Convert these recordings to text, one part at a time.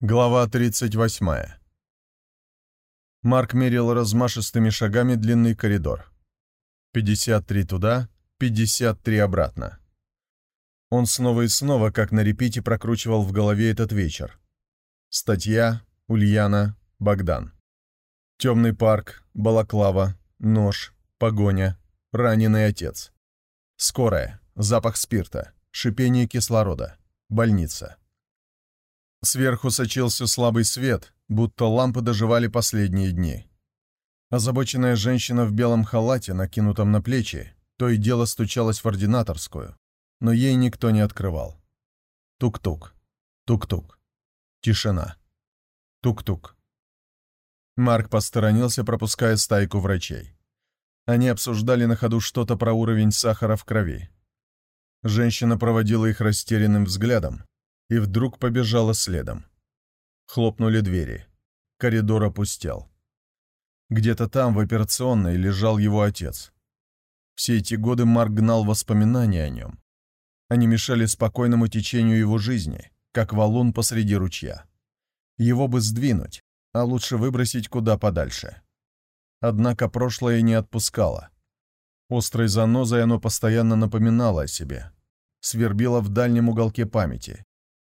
Глава 38. Марк мерил размашистыми шагами длинный коридор. 53 туда, 53 обратно. Он снова и снова, как на репите, прокручивал в голове этот вечер. Статья, Ульяна, Богдан. Темный парк, балаклава, нож, погоня, раненый отец. Скорая, запах спирта, шипение кислорода, больница. Сверху сочился слабый свет, будто лампы доживали последние дни. Озабоченная женщина в белом халате, накинутом на плечи, то и дело стучалась в ординаторскую, но ей никто не открывал. Тук-тук, тук-тук. Тишина. Тук-тук. Марк посторонился, пропуская стайку врачей. Они обсуждали на ходу что-то про уровень сахара в крови. Женщина проводила их растерянным взглядом, и вдруг побежала следом. Хлопнули двери. Коридор опустел. Где-то там, в операционной, лежал его отец. Все эти годы Марк гнал воспоминания о нем. Они мешали спокойному течению его жизни, как валун посреди ручья. Его бы сдвинуть, а лучше выбросить куда подальше. Однако прошлое не отпускало. Острой занозой оно постоянно напоминало о себе. Свербило в дальнем уголке памяти,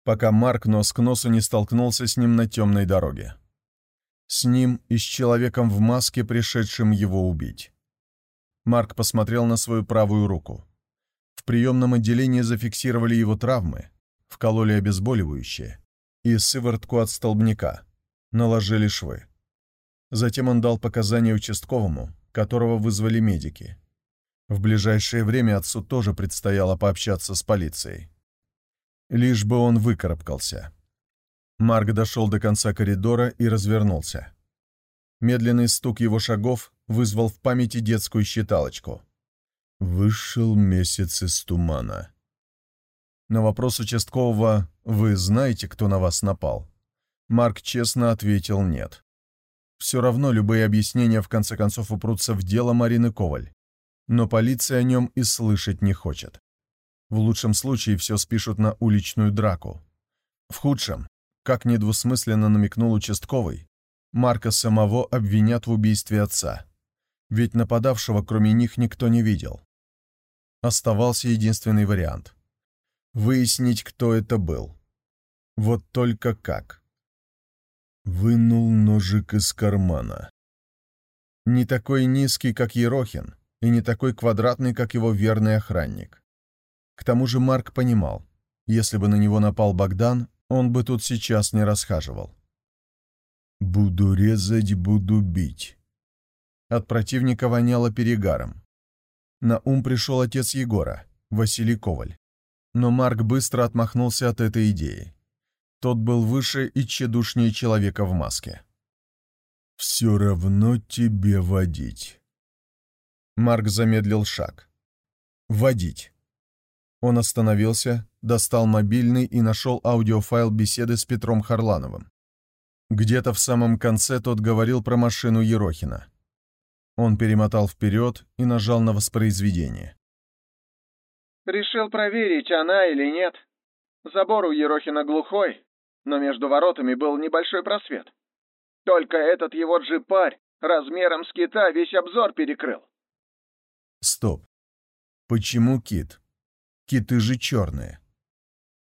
пока Марк нос к носу не столкнулся с ним на темной дороге. С ним и с человеком в маске, пришедшим его убить. Марк посмотрел на свою правую руку. В приемном отделении зафиксировали его травмы, вкололи обезболивающее и сыворотку от столбняка, наложили швы. Затем он дал показания участковому, которого вызвали медики. В ближайшее время отцу тоже предстояло пообщаться с полицией. Лишь бы он выкарабкался. Марк дошел до конца коридора и развернулся. Медленный стук его шагов вызвал в памяти детскую считалочку. «Вышел месяц из тумана». На вопрос участкового «Вы знаете, кто на вас напал?» Марк честно ответил «нет». Все равно любые объяснения в конце концов упрутся в дело Марины Коваль. Но полиция о нем и слышать не хочет. В лучшем случае все спишут на уличную драку. В худшем, как недвусмысленно намекнул участковый, Марка самого обвинят в убийстве отца. Ведь нападавшего кроме них никто не видел. Оставался единственный вариант. Выяснить, кто это был. Вот только как. Вынул ножик из кармана. Не такой низкий, как Ерохин, и не такой квадратный, как его верный охранник. К тому же Марк понимал, если бы на него напал Богдан, он бы тут сейчас не расхаживал. «Буду резать, буду бить». От противника воняло перегаром. На ум пришел отец Егора, Василий Коваль. Но Марк быстро отмахнулся от этой идеи. Тот был выше и тщедушнее человека в маске. «Все равно тебе водить». Марк замедлил шаг. «Водить». Он остановился, достал мобильный и нашел аудиофайл беседы с Петром Харлановым. Где-то в самом конце тот говорил про машину Ерохина. Он перемотал вперед и нажал на воспроизведение. «Решил проверить, она или нет. Забор у Ерохина глухой, но между воротами был небольшой просвет. Только этот его джипарь размером с кита весь обзор перекрыл». «Стоп. Почему кит?» Киты же черные.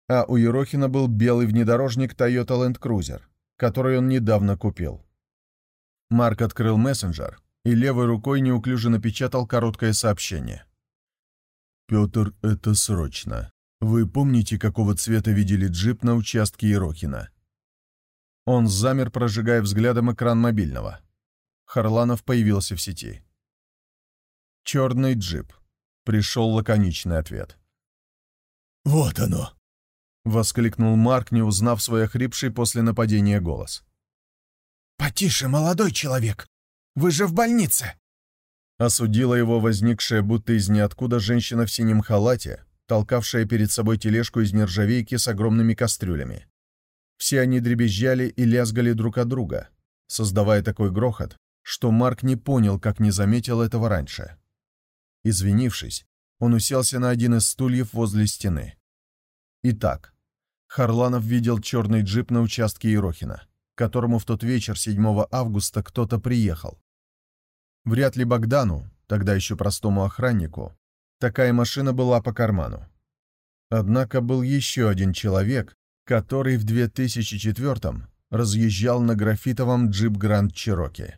А у Ерохина был белый внедорожник Toyota Land Cruiser, который он недавно купил. Марк открыл мессенджер и левой рукой неуклюже напечатал короткое сообщение. «Петр, это срочно. Вы помните, какого цвета видели джип на участке Ерохина?» Он замер, прожигая взглядом экран мобильного. Харланов появился в сети. «Черный джип», — пришел лаконичный ответ. «Вот оно!» — воскликнул Марк, не узнав свой охрипший после нападения голос. «Потише, молодой человек! Вы же в больнице!» Осудила его возникшая будто из ниоткуда женщина в синем халате, толкавшая перед собой тележку из нержавейки с огромными кастрюлями. Все они дребезжали и лязгали друг от друга, создавая такой грохот, что Марк не понял, как не заметил этого раньше. Извинившись, он уселся на один из стульев возле стены. Итак, Харланов видел черный джип на участке Ерохина, к которому в тот вечер 7 августа кто-то приехал. Вряд ли Богдану, тогда еще простому охраннику, такая машина была по карману. Однако был еще один человек, который в 2004-м разъезжал на графитовом джип Гранд Чироки.